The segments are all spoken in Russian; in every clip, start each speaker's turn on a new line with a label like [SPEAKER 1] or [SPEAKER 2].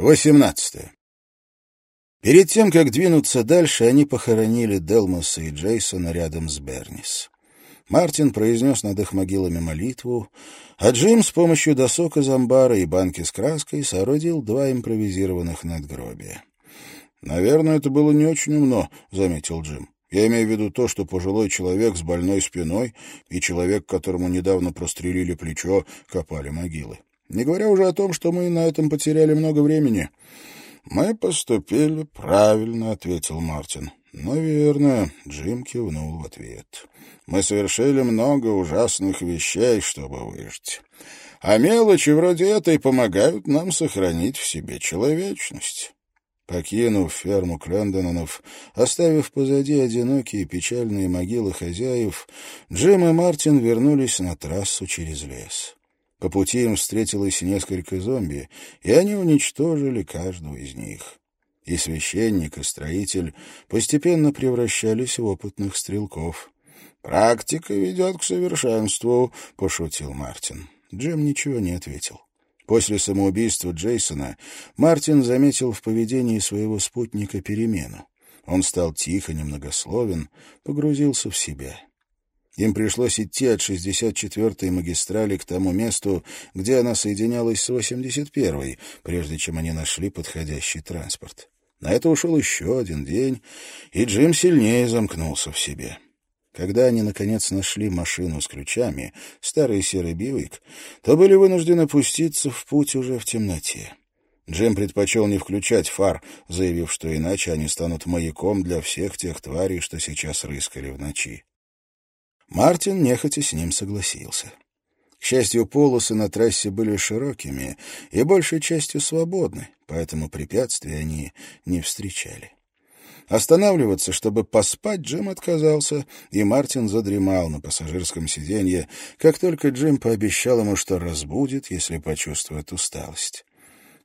[SPEAKER 1] 18. Перед тем, как двинуться дальше, они похоронили Делмоса и Джейсона рядом с Бернис. Мартин произнес над их могилами молитву, а Джим с помощью досок из амбара и банки с краской соорудил два импровизированных надгробия. «Наверное, это было не очень умно», — заметил Джим. «Я имею в виду то, что пожилой человек с больной спиной и человек, которому недавно прострелили плечо, копали могилы. Не говоря уже о том, что мы на этом потеряли много времени. Мы поступили правильно, ответил Мартин. Наверное, Джим кивнул в ответ. Мы совершили много ужасных вещей, чтобы выжить. А мелочи вроде этой помогают нам сохранить в себе человечность. Покинув ферму Клендононов, оставив позади одинокие печальные могилы хозяев, Джим и Мартин вернулись на трассу через лес. По пути им встретилось несколько зомби, и они уничтожили каждого из них. И священник, и строитель постепенно превращались в опытных стрелков. «Практика ведет к совершенству», — пошутил Мартин. Джим ничего не ответил. После самоубийства Джейсона Мартин заметил в поведении своего спутника перемену. Он стал тихо, немногословен, погрузился в себя. Им пришлось идти от 64-й магистрали к тому месту, где она соединялась с 81-й, прежде чем они нашли подходящий транспорт. На это ушел еще один день, и Джим сильнее замкнулся в себе. Когда они, наконец, нашли машину с ключами, старый серый бивик, то были вынуждены пуститься в путь уже в темноте. Джим предпочел не включать фар, заявив, что иначе они станут маяком для всех тех тварей, что сейчас рыскали в ночи. Мартин нехотя с ним согласился. К счастью, полосы на трассе были широкими и большей частью свободны, поэтому препятствий они не встречали. Останавливаться, чтобы поспать, Джим отказался, и Мартин задремал на пассажирском сиденье, как только Джим пообещал ему, что разбудит, если почувствует усталость.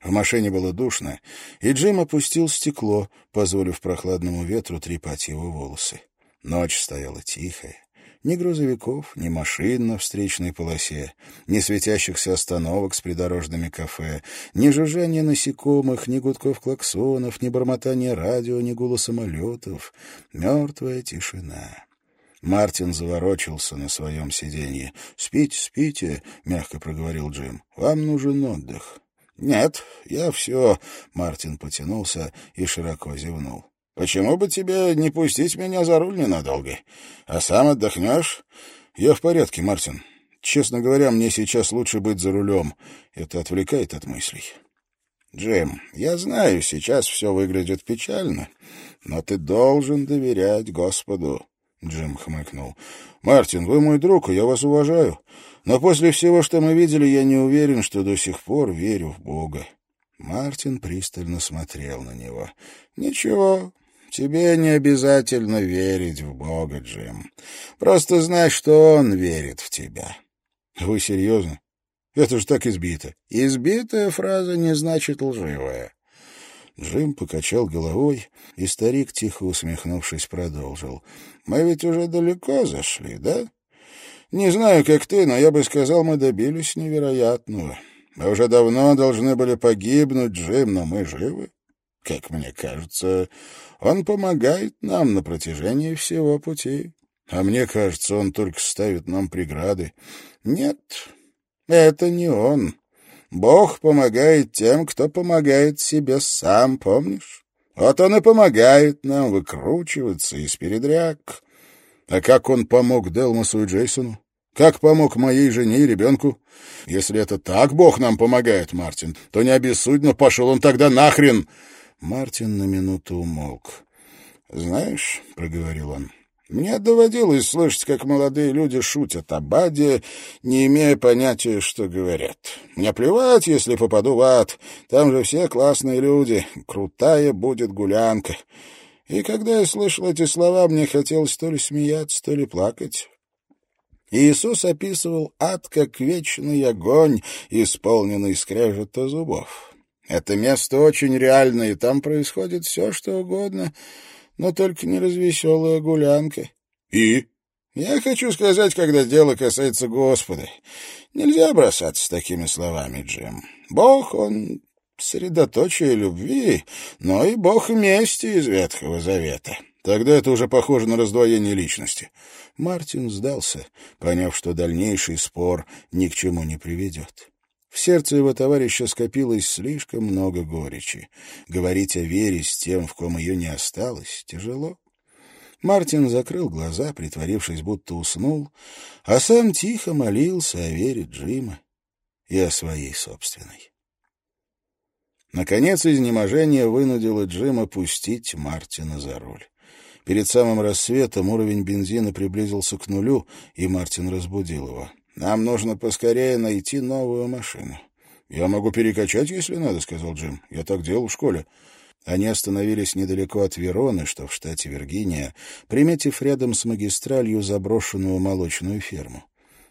[SPEAKER 1] В машине было душно, и Джим опустил стекло, позволив прохладному ветру трепать его волосы. Ночь стояла тихая. Ни грузовиков, ни машин на встречной полосе, ни светящихся остановок с придорожными кафе, ни жужжания насекомых, ни гудков клаксонов, ни бормотания радио, ни гула самолетов. Мертвая тишина. Мартин заворочился на своем сиденье. «Спите, спите», — мягко проговорил Джим. «Вам нужен отдых». «Нет, я все...» — Мартин потянулся и широко зевнул. Почему бы тебе не пустить меня за руль ненадолго? А сам отдохнешь? Я в порядке, Мартин. Честно говоря, мне сейчас лучше быть за рулем. Это отвлекает от мыслей. Джим, я знаю, сейчас все выглядит печально, но ты должен доверять Господу. Джим хмыкнул. «Мартин, вы мой друг, и я вас уважаю. Но после всего, что мы видели, я не уверен, что до сих пор верю в Бога». Мартин пристально смотрел на него. «Ничего, Тебе не обязательно верить в Бога, Джим. Просто знай, что Он верит в тебя. Вы серьезно? Это же так избито. Избитая фраза не значит лживая. Джим покачал головой, и старик, тихо усмехнувшись, продолжил. «Мы ведь уже далеко зашли, да? Не знаю, как ты, но я бы сказал, мы добились невероятного. Мы уже давно должны были погибнуть, Джим, но мы живы. Как мне кажется, он помогает нам на протяжении всего пути. А мне кажется, он только ставит нам преграды. Нет, это не он. Бог помогает тем, кто помогает себе сам, помнишь? Вот он и помогает нам выкручиваться из передряг. А как он помог Делмасу и Джейсону? Как помог моей жене и ребенку? Если это так Бог нам помогает, Мартин, то не обессудь, пошел он тогда нахрен. Мартин на минуту умолк. «Знаешь», — проговорил он, — «мне доводилось слышать, как молодые люди шутят о Баде, не имея понятия, что говорят. Мне плевать, если попаду в ад, там же все классные люди, крутая будет гулянка». И когда я слышал эти слова, мне хотелось то ли смеяться, то ли плакать. Иисус описывал ад как вечный огонь, исполненный скрежета зубов. Это место очень реальное, и там происходит все, что угодно, но только не развеселая гулянка. И? Я хочу сказать, когда дело касается Господа. Нельзя бросаться такими словами, Джим. Бог, он средоточие любви, но и бог мести из Ветхого Завета. Тогда это уже похоже на раздвоение личности. Мартин сдался, поняв, что дальнейший спор ни к чему не приведет. В сердце его товарища скопилось слишком много горечи. Говорить о вере с тем, в ком ее не осталось, тяжело. Мартин закрыл глаза, притворившись, будто уснул, а сам тихо молился о вере Джима и о своей собственной. Наконец изнеможение вынудило Джима пустить Мартина за руль. Перед самым рассветом уровень бензина приблизился к нулю, и Мартин разбудил его. «Нам нужно поскорее найти новую машину». «Я могу перекачать, если надо», — сказал Джим. «Я так делал в школе». Они остановились недалеко от Вероны, что в штате Виргиния, приметив рядом с магистралью заброшенную молочную ферму.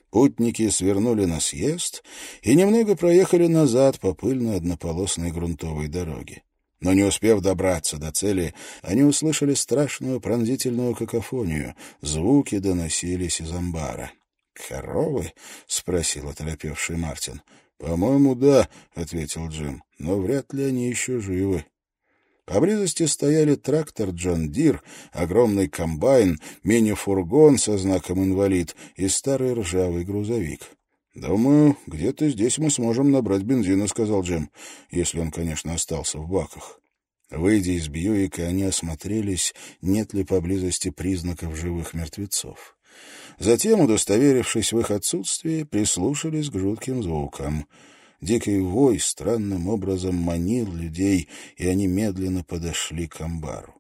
[SPEAKER 1] Путники свернули на съезд и немного проехали назад по пыльной однополосной грунтовой дороге. Но не успев добраться до цели, они услышали страшную пронзительную какофонию. Звуки доносились из амбара. «Коровы?» — спросил оторопевший Мартин. «По-моему, да», — ответил Джим, — «но вряд ли они еще живы». Поблизости стояли трактор «Джон Дир», огромный комбайн, мини-фургон со знаком «Инвалид» и старый ржавый грузовик. «Думаю, где-то здесь мы сможем набрать бензина», — сказал Джим, если он, конечно, остался в баках. Выйдя из Бьюика, они осмотрелись, нет ли поблизости признаков живых мертвецов. Затем, удостоверившись в их отсутствии, прислушались к жутким звукам. Дикий вой странным образом манил людей, и они медленно подошли к амбару.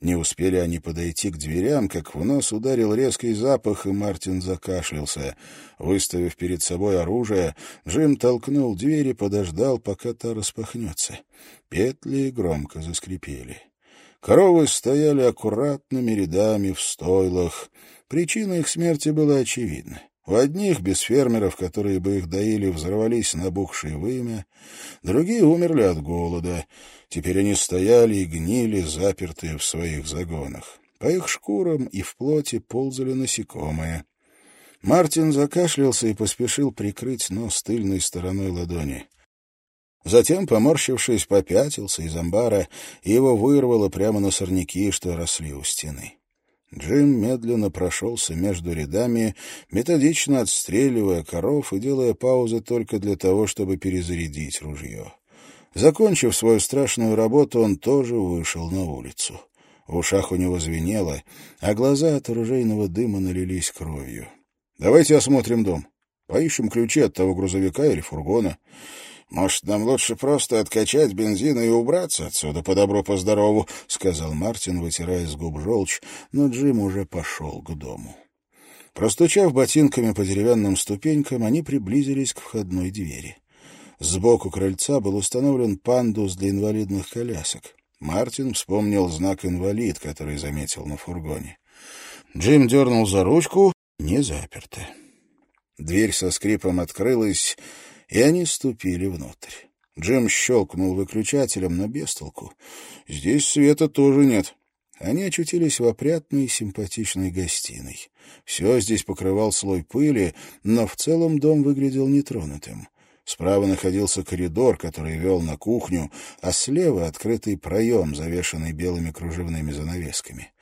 [SPEAKER 1] Не успели они подойти к дверям, как в нос ударил резкий запах, и Мартин закашлялся. Выставив перед собой оружие, Джим толкнул дверь и подождал, пока та распахнется. Петли громко заскрипели. Коровы стояли аккуратными рядами в стойлах. Причина их смерти была очевидна. У одних, без фермеров, которые бы их доили, взорвались набухшие вымя, другие умерли от голода — Теперь они стояли и гнили, запертые в своих загонах. По их шкурам и в плоти ползали насекомые. Мартин закашлялся и поспешил прикрыть нос тыльной стороной ладони. Затем, поморщившись, попятился из амбара, и его вырвало прямо на сорняки, что росли у стены. Джим медленно прошелся между рядами, методично отстреливая коров и делая паузы только для того, чтобы перезарядить ружье. Закончив свою страшную работу, он тоже вышел на улицу. В ушах у него звенело, а глаза от оружейного дыма налились кровью. «Давайте осмотрим дом. Поищем ключи от того грузовика или фургона. Может, нам лучше просто откачать бензина и убраться отсюда по добру, по здорову», — сказал Мартин, вытирая с губ желчь, но Джим уже пошел к дому. Простучав ботинками по деревянным ступенькам, они приблизились к входной двери. Сбоку крыльца был установлен пандус для инвалидных колясок. Мартин вспомнил знак «инвалид», который заметил на фургоне. Джим дернул за ручку, не заперто. Дверь со скрипом открылась, и они ступили внутрь. Джим щелкнул выключателем, но без толку. Здесь света тоже нет. Они очутились в опрятной и симпатичной гостиной. Все здесь покрывал слой пыли, но в целом дом выглядел нетронутым. Справа находился коридор, который вел на кухню, а слева открытый проем, завешанный белыми кружевными занавесками.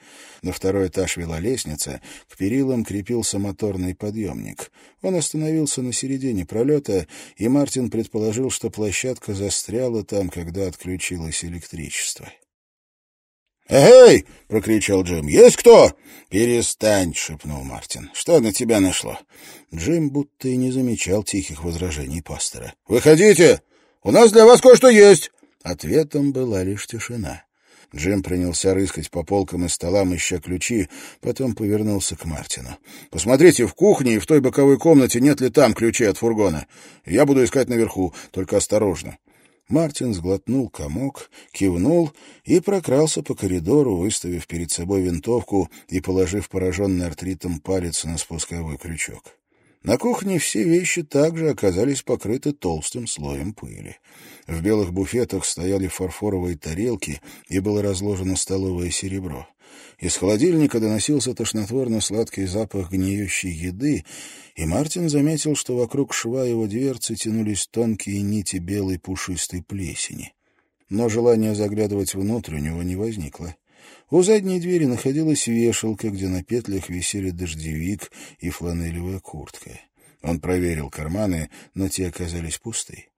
[SPEAKER 1] На второй этаж вела лестница, к перилам крепился моторный подъемник. Он остановился на середине пролета, и Мартин предположил, что площадка застряла там, когда отключилось электричество. «Эй!» — прокричал Джим. «Есть кто?» «Перестань!» — шепнул Мартин. «Что на тебя нашло?» Джим будто и не замечал тихих возражений пастора. «Выходите! У нас для вас кое-что есть!» Ответом была лишь тишина. Джим принялся рыскать по полкам и столам, ища ключи, потом повернулся к Мартину. «Посмотрите, в кухне и в той боковой комнате нет ли там ключей от фургона. Я буду искать наверху, только осторожно. Мартин сглотнул комок, кивнул и прокрался по коридору, выставив перед собой винтовку и положив пораженный артритом палец на спусковой крючок. На кухне все вещи также оказались покрыты толстым слоем пыли. В белых буфетах стояли фарфоровые тарелки, и было разложено столовое серебро. Из холодильника доносился тошнотворно-сладкий запах гниющей еды, и Мартин заметил, что вокруг шва его дверцы тянулись тонкие нити белой пушистой плесени. Но желания заглядывать внутрь у него не возникло. У задней двери находилась вешалка, где на петлях висели дождевик и фланелевая куртка. Он проверил карманы, но те оказались пусты.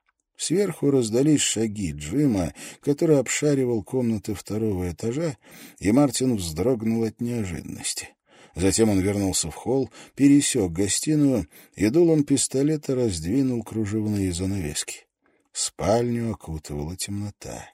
[SPEAKER 1] Сверху раздались шаги Джима, который обшаривал комнаты второго этажа, и Мартин вздрогнул от неожиданности. Затем он вернулся в холл, пересек гостиную и дулом пистолета раздвинул кружевные занавески. Спальню окутывала темнота.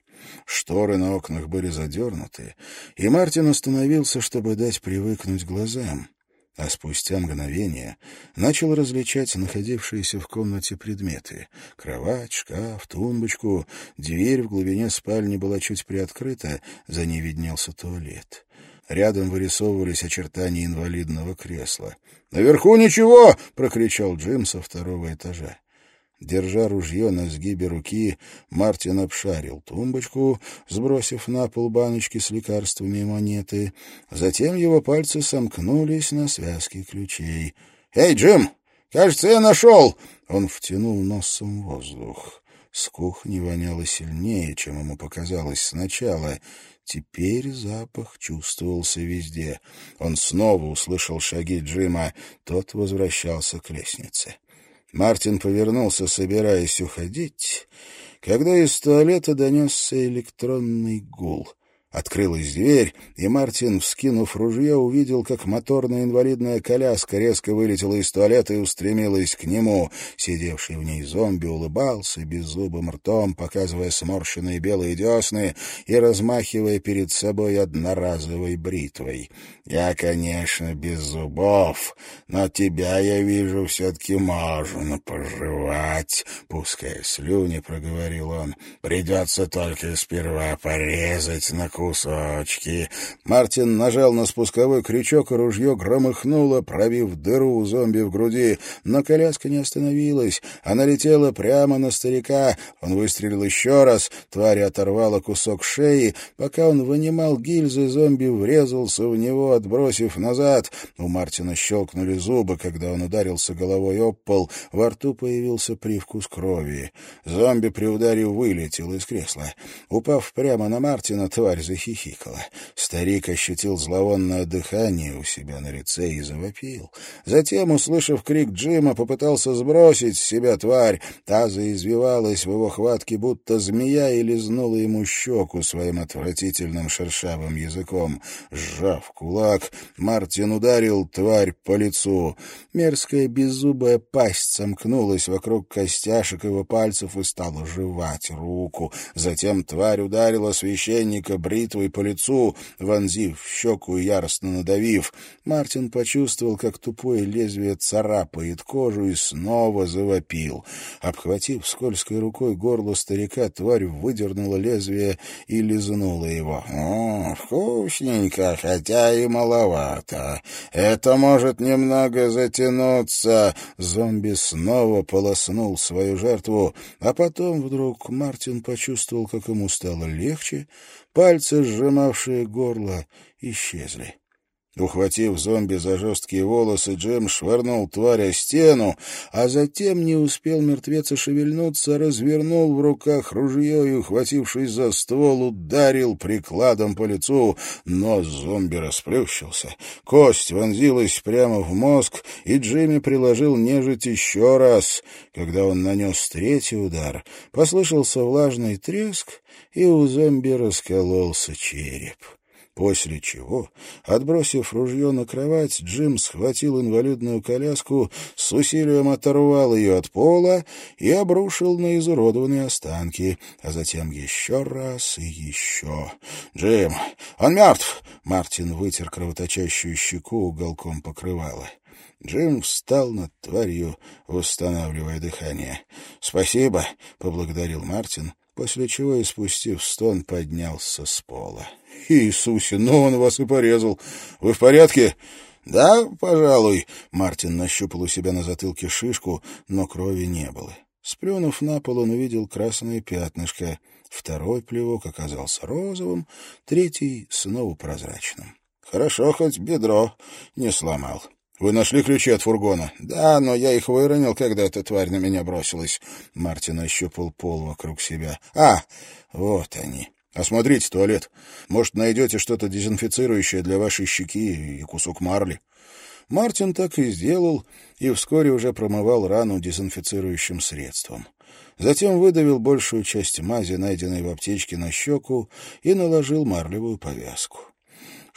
[SPEAKER 1] Шторы на окнах были задернуты, и Мартин остановился, чтобы дать привыкнуть глазам а спустя мгновение начал различать находившиеся в комнате предметы. Кровать, шкаф, тумбочку. Дверь в глубине спальни была чуть приоткрыта, за ней виднелся туалет. Рядом вырисовывались очертания инвалидного кресла. «Наверху ничего!» — прокричал Джим со второго этажа. Держа ружье на сгибе руки, Мартин обшарил тумбочку, сбросив на пол баночки с лекарствами и монеты. Затем его пальцы сомкнулись на связке ключей. «Эй, Джим! Кажется, я нашел!» Он втянул носом воздух. С кухни воняло сильнее, чем ему показалось сначала. Теперь запах чувствовался везде. Он снова услышал шаги Джима. Тот возвращался к лестнице. Мартин повернулся, собираясь уходить, когда из туалета донесся электронный гул. Открылась дверь, и Мартин, вскинув ружье, увидел, как моторная инвалидная коляска резко вылетела из туалета и устремилась к нему. Сидевший в ней зомби улыбался беззубым ртом, показывая сморщенные белые десны и размахивая перед собой одноразовой бритвой. «Я, конечно, без зубов, но тебя, я вижу, все-таки можно пожевать», — пуская слюни, проговорил он. «Придется только сперва порезать на кусочки кусочки. Мартин нажал на спусковой крючок, и ружье громыхнуло, пробив дыру у зомби в груди. Но коляска не остановилась. Она летела прямо на старика. Он выстрелил еще раз. Тварь оторвала кусок шеи. Пока он вынимал гильзы, зомби врезался в него, отбросив назад. У Мартина щелкнули зубы, когда он ударился головой об пол. Во рту появился привкус крови. Зомби при ударе вылетел из кресла. Упав прямо на Мартина, тварь захихикала. Старик ощутил зловонное дыхание у себя на лице и завопил. Затем, услышав крик Джима, попытался сбросить с себя тварь. Та заизвивалась в его хватке, будто змея, и лизнула ему щеку своим отвратительным шершавым языком. Сжав кулак, Мартин ударил тварь по лицу. Мерзкая беззубая пасть сомкнулась вокруг костяшек его пальцев и стала жевать руку. Затем тварь ударила священника бритвой бритвой по лицу, вонзив в щеку и яростно надавив. Мартин почувствовал, как тупое лезвие царапает кожу и снова завопил. Обхватив скользкой рукой горло старика, тварь выдернула лезвие и лизнула его. «О, вкусненько, хотя и маловато. Это может немного затянуться». Зомби снова полоснул свою жертву, а потом вдруг Мартин почувствовал, как ему стало легче, Пальцы, сжимавшие горло, исчезли. Ухватив зомби за жесткие волосы, Джем швырнул тварь о стену, а затем не успел мертвец шевельнуться, развернул в руках ружье и, ухватившись за ствол, ударил прикладом по лицу. Нос зомби расплющился, кость вонзилась прямо в мозг, и Джимми приложил нежить еще раз. Когда он нанес третий удар, послышался влажный треск, и у зомби раскололся череп. После чего, отбросив ружье на кровать, Джим схватил инвалидную коляску, с усилием оторвал ее от пола и обрушил на изуродованные останки, а затем еще раз и еще. «Джим, он мертв!» — Мартин вытер кровоточащую щеку уголком покрывала. Джим встал над тварью, восстанавливая дыхание. «Спасибо», — поблагодарил Мартин, после чего, испустив стон, поднялся с пола. «Иисусе, ну он вас и порезал! Вы в порядке?» «Да, пожалуй». Мартин нащупал у себя на затылке шишку, но крови не было. Сплюнув на пол, он увидел красное пятнышко. Второй плевок оказался розовым, третий — снова прозрачным. Хорошо, хоть бедро не сломал. «Вы нашли ключи от фургона?» «Да, но я их выронил, когда эта тварь на меня бросилась». Мартин ощупал пол вокруг себя. «А, вот они. Осмотрите туалет. Может, найдете что-то дезинфицирующее для вашей щеки и кусок марли». Мартин так и сделал, и вскоре уже промывал рану дезинфицирующим средством. Затем выдавил большую часть мази, найденной в аптечке, на щеку и наложил марлевую повязку.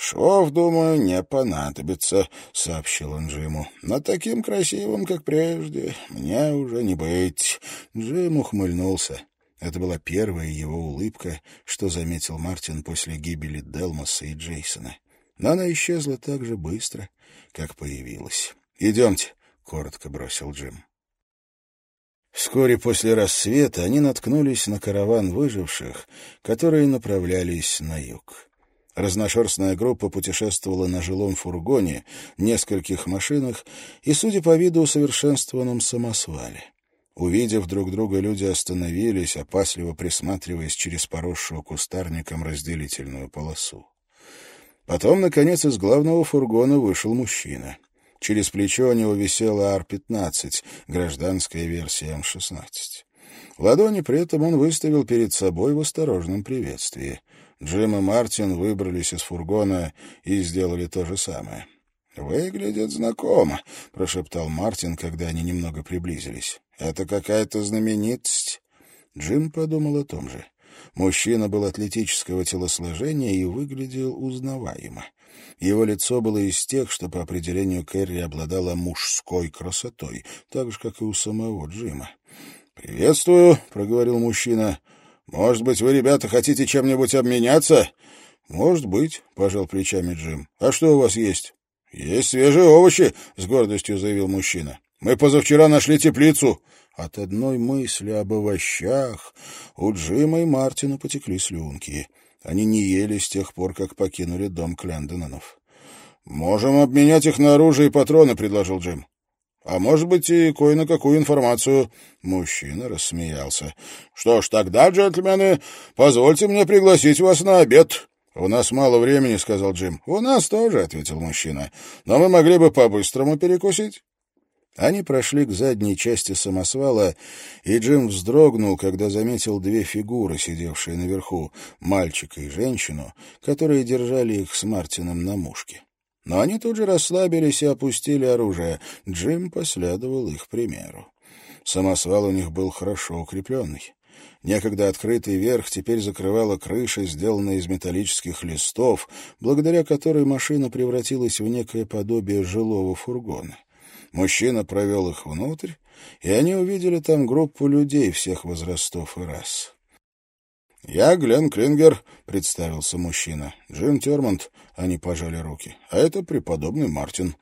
[SPEAKER 1] «Шов, думаю, не понадобится», — сообщил он Джиму. «Но таким красивым, как прежде, мне уже не быть». Джим ухмыльнулся. Это была первая его улыбка, что заметил Мартин после гибели Делмоса и Джейсона. Но она исчезла так же быстро, как появилась. «Идемте», — коротко бросил Джим. Вскоре после рассвета они наткнулись на караван выживших, которые направлялись на юг. Разношерстная группа путешествовала на жилом фургоне, нескольких машинах и, судя по виду, усовершенствованном самосвале. Увидев друг друга, люди остановились, опасливо присматриваясь через поросшую кустарником разделительную полосу. Потом, наконец, из главного фургона вышел мужчина. Через плечо у него висела Ар-15, гражданская версия М-16. Ладони при этом он выставил перед собой в осторожном приветствии. Джим и Мартин выбрались из фургона и сделали то же самое. «Выглядит знакомо», — прошептал Мартин, когда они немного приблизились. «Это какая-то знаменитость». Джим подумал о том же. Мужчина был атлетического телосложения и выглядел узнаваемо. Его лицо было из тех, что по определению Кэрри обладало мужской красотой, так же, как и у самого Джима. «Приветствую», — проговорил мужчина. «Может быть, вы, ребята, хотите чем-нибудь обменяться?» «Может быть», — пожал плечами Джим. «А что у вас есть?» «Есть свежие овощи», — с гордостью заявил мужчина. «Мы позавчера нашли теплицу». От одной мысли об овощах у Джима и Мартина потекли слюнки. Они не ели с тех пор, как покинули дом Клендонанов. «Можем обменять их на оружие и патроны», — предложил Джим. А может быть, и кое на какую информацию. Мужчина рассмеялся. Что ж, тогда, джентльмены, позвольте мне пригласить вас на обед. «У нас мало времени», — сказал Джим. «У нас тоже», — ответил мужчина. «Но мы могли бы по-быстрому перекусить». Они прошли к задней части самосвала, и Джим вздрогнул, когда заметил две фигуры, сидевшие наверху, мальчика и женщину, которые держали их с Мартином на мушке. Но они тут же расслабились и опустили оружие. Джим последовал их примеру. Самосвал у них был хорошо укрепленный. Некогда открытый верх теперь закрывала крыша, сделанная из металлических листов, благодаря которой машина превратилась в некое подобие жилого фургона. Мужчина провел их внутрь, и они увидели там группу людей всех возрастов и рас. «Я Глен Клингер», — представился мужчина. «Джим Термонт», — они пожали руки. «А это преподобный Мартин».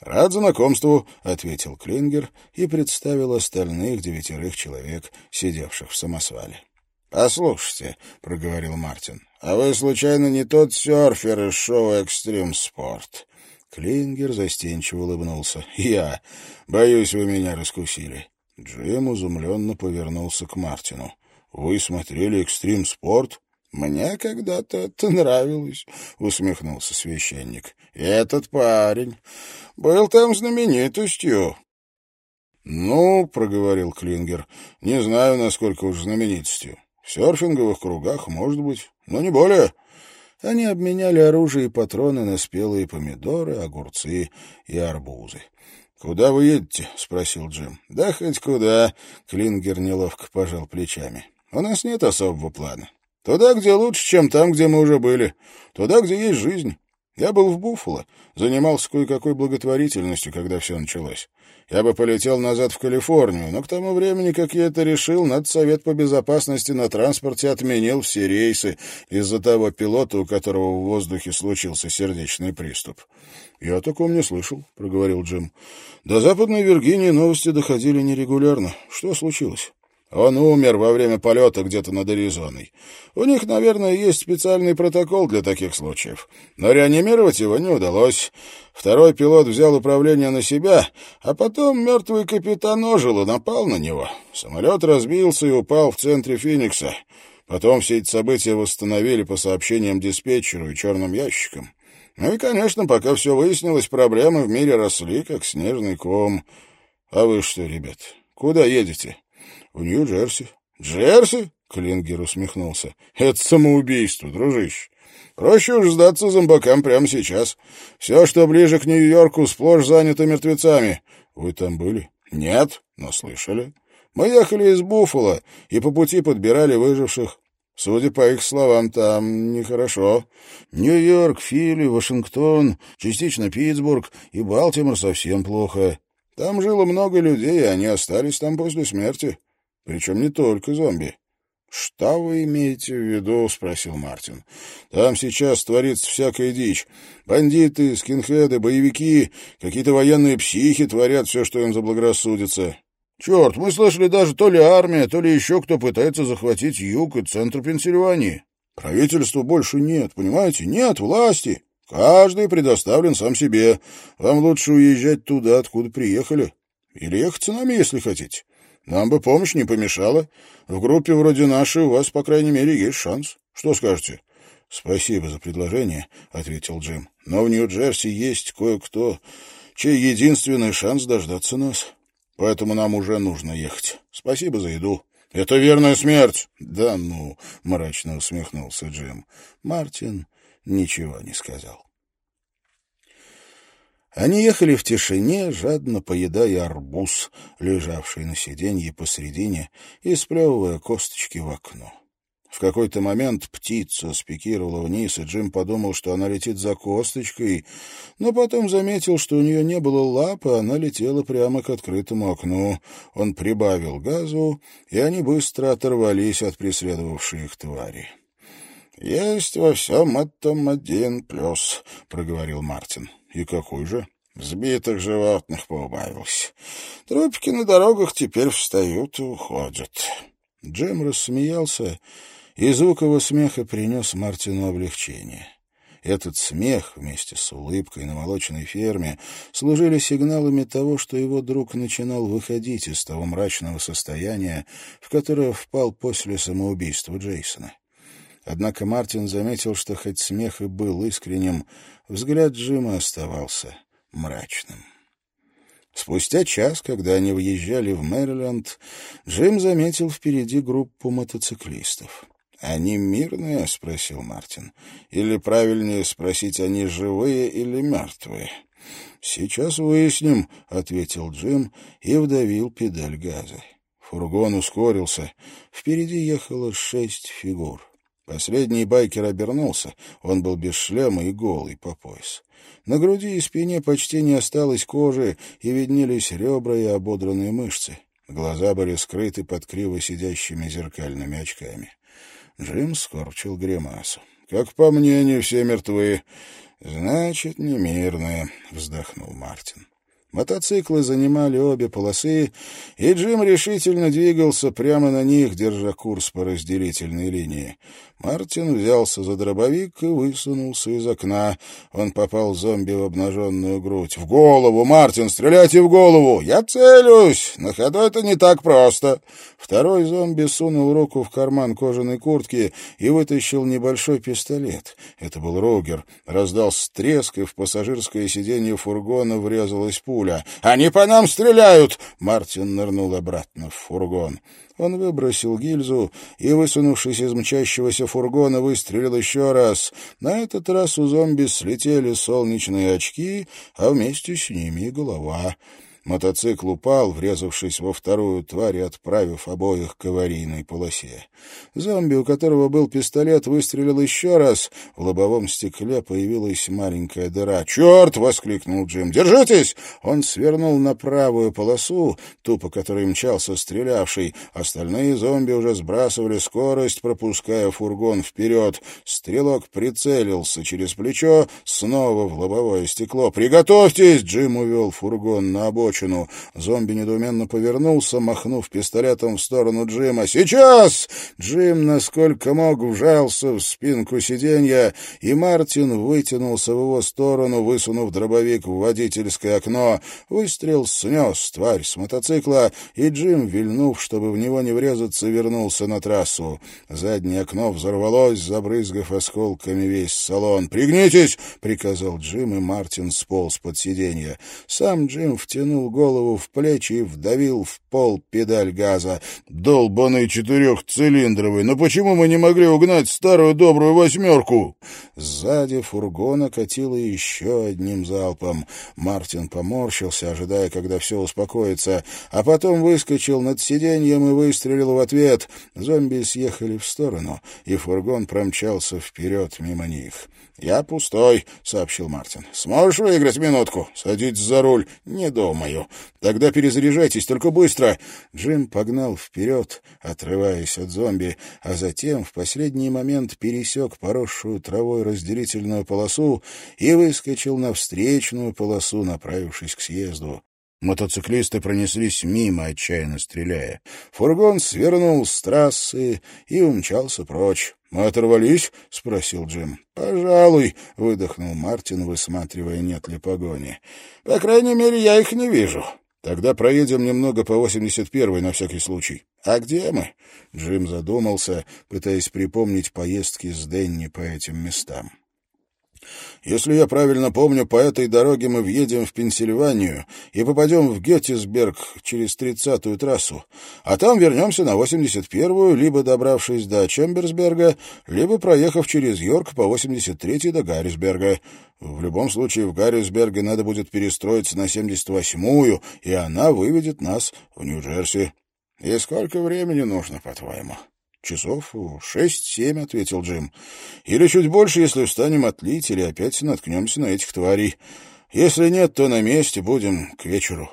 [SPEAKER 1] «Рад знакомству», — ответил Клингер и представил остальных девятерых человек, сидевших в самосвале. «Послушайте», — проговорил Мартин, — «а вы, случайно, не тот серфер из шоу «Экстрим Спорт»?» Клингер застенчиво улыбнулся. «Я. Боюсь, вы меня раскусили». Джим изумленно повернулся к Мартину. Вы смотрели «Экстрим Спорт»? «Мне когда-то это нравилось», — усмехнулся священник. «Этот парень был там знаменитостью». «Ну, — проговорил Клингер, — не знаю, насколько уж знаменитостью. В серфинговых кругах, может быть, но не более». Они обменяли оружие и патроны на спелые помидоры, огурцы и арбузы. «Куда вы едете?» — спросил Джим. «Да хоть куда», — Клингер неловко пожал плечами. У нас нет особого плана. Туда, где лучше, чем там, где мы уже были. Туда, где есть жизнь. Я был в Буффало, занимался кое-какой благотворительностью, когда все началось. Я бы полетел назад в Калифорнию, но к тому времени, как я это решил, Надсовет по безопасности на транспорте отменил все рейсы из-за того пилота, у которого в воздухе случился сердечный приступ. — Я о таком не слышал, — проговорил Джим. — До Западной Виргинии новости доходили нерегулярно. Что случилось? Он умер во время полета где-то над Аризоной. У них, наверное, есть специальный протокол для таких случаев. Но реанимировать его не удалось. Второй пилот взял управление на себя, а потом мертвый капитан ожил и напал на него. Самолет разбился и упал в центре Феникса. Потом все эти события восстановили по сообщениям диспетчеру и черным ящикам. Ну и, конечно, пока все выяснилось, проблемы в мире росли, как снежный ком. А вы что, ребят, куда едете? В Нью-Джерси. Джерси? Клингер усмехнулся. Это самоубийство, дружище. Проще уж сдаться зомбакам прямо сейчас. Все, что ближе к Нью-Йорку, сплошь занято мертвецами. Вы там были? Нет, но слышали. Мы ехали из Буффало и по пути подбирали выживших. Судя по их словам, там нехорошо. Нью-Йорк, Филли, Вашингтон, частично Питтсбург и Балтимор совсем плохо. Там жило много людей, и они остались там после смерти. Причем не только зомби. «Что вы имеете в виду?» — спросил Мартин. «Там сейчас творится всякая дичь. Бандиты, скинхеды, боевики, какие-то военные психи творят все, что им заблагорассудится. Черт, мы слышали даже то ли армия, то ли еще кто пытается захватить юг и центр Пенсильвании. Правительства больше нет, понимаете? Нет власти. Каждый предоставлен сам себе. Вам лучше уезжать туда, откуда приехали. Или ехать с нами, если хотите. Нам бы помощь не помешала. В группе вроде нашей у вас, по крайней мере, есть шанс. Что скажете? — Спасибо за предложение, — ответил Джим. — Но в Нью-Джерси есть кое-кто, чей единственный шанс дождаться нас. Поэтому нам уже нужно ехать. Спасибо за еду. — Это верная смерть. — Да ну, — мрачно усмехнулся Джим. Мартин ничего не сказал. Они ехали в тишине, жадно поедая арбуз, лежавший на сиденье посредине, и сплевывая косточки в окно. В какой-то момент птица спикировала вниз, и Джим подумал, что она летит за косточкой, но потом заметил, что у нее не было лапы, она летела прямо к открытому окну. Он прибавил газу, и они быстро оторвались от преследовавшей их твари. «Есть во всем этом один плюс», — проговорил Мартин. «И какой же?» Сбитых животных поубавилось. Трупики на дорогах теперь встают и уходят. Джим рассмеялся, и звук его смеха принес Мартину облегчение. Этот смех вместе с улыбкой на молочной ферме служили сигналами того, что его друг начинал выходить из того мрачного состояния, в которое впал после самоубийства Джейсона. Однако Мартин заметил, что хоть смех и был искренним, взгляд Джима оставался мрачным. Спустя час, когда они въезжали в Мэриленд, Джим заметил впереди группу мотоциклистов. «Они мирные?» — спросил Мартин. «Или правильнее спросить, они живые или мертвые?» «Сейчас выясним», — ответил Джим и вдавил педаль газа. Фургон ускорился. Впереди ехало шесть фигур. Последний байкер обернулся. Он был без шлема и голый по пояс. На груди и спине почти не осталось кожи, и виднелись ребра и ободранные мышцы. Глаза были скрыты под криво сидящими зеркальными очками. Джим скорчил гримасу. — Как по мне, не все мертвы. — Значит, не мирные, — вздохнул Мартин. Мотоциклы занимали обе полосы, и Джим решительно двигался прямо на них, держа курс по разделительной линии. Мартин взялся за дробовик и высунулся из окна. Он попал зомби в обнаженную грудь. «В голову, Мартин! Стреляйте в голову! Я целюсь! На ходу это не так просто!» Второй зомби сунул руку в карман кожаной куртки и вытащил небольшой пистолет. Это был Ругер. Раздался треск, и в пассажирское сиденье фургона врезалась пуля. «Они по нам стреляют!» Мартин нырнул обратно в фургон. Он выбросил гильзу и, высунувшись из мчащегося фургона, выстрелил еще раз. На этот раз у зомби слетели солнечные очки, а вместе с ними и голова. Мотоцикл упал, врезавшись во вторую тварь и отправив обоих к аварийной полосе. Зомби, у которого был пистолет, выстрелил еще раз. В лобовом стекле появилась маленькая дыра. «Черт!» — воскликнул Джим. «Держитесь!» Он свернул на правую полосу, ту, по которой мчался стрелявший. Остальные зомби уже сбрасывали скорость, пропуская фургон вперед. Стрелок прицелился через плечо, снова в лобовое стекло. «Приготовьтесь!» — Джим увел фургон на обочину обочину. Зомби недоуменно повернулся, махнув пистолетом в сторону Джима. «Сейчас!» Джим, насколько мог, вжался в спинку сиденья, и Мартин вытянулся в его сторону, высунув дробовик в водительское окно. Выстрел снес тварь с мотоцикла, и Джим, вильнув, чтобы в него не врезаться, вернулся на трассу. Заднее окно взорвалось, забрызгав осколками весь салон. «Пригнитесь!» — приказал Джим, и Мартин сполз под сиденье. Сам Джим втянул голову в плечи и вдавил в пол педаль газа. «Долбаный четырехцилиндровый! Но почему мы не могли угнать старую добрую восьмерку?» Сзади фургона катило еще одним залпом. Мартин поморщился, ожидая, когда все успокоится, а потом выскочил над сиденьем и выстрелил в ответ. Зомби съехали в сторону, и фургон промчался вперед мимо них. «Я пустой», — сообщил Мартин. «Сможешь выиграть минутку? Садитесь за руль». «Не думаю». «Тогда перезаряжайтесь, только быстро». Джим погнал вперед, отрываясь от зомби, а затем в последний момент пересек поросшую травой разделительную полосу и выскочил на встречную полосу, направившись к съезду. Мотоциклисты пронеслись мимо, отчаянно стреляя. Фургон свернул с трассы и умчался прочь. «Мы оторвались?» — спросил Джим. «Пожалуй», — выдохнул Мартин, высматривая, нет ли погони. «По крайней мере, я их не вижу». «Тогда проедем немного по 81-й на всякий случай». «А где мы?» Джим задумался, пытаясь припомнить поездки с Денни по этим местам. Если я правильно помню, по этой дороге мы въедем в Пенсильванию и попадем в Геттисберг через тридцатую трассу, а там вернемся на 81-ю, либо добравшись до Чемберсберга, либо проехав через Йорк по 83-й до Гаррисберга. В любом случае в Гаррисберге надо будет перестроиться на 78-ю, и она выведет нас в Нью-Джерси. И сколько времени нужно, по-твоему? «Часов шесть-семь», — ответил Джим. «Или чуть больше, если встанем отлить, или опять наткнемся на этих тварей. Если нет, то на месте будем к вечеру».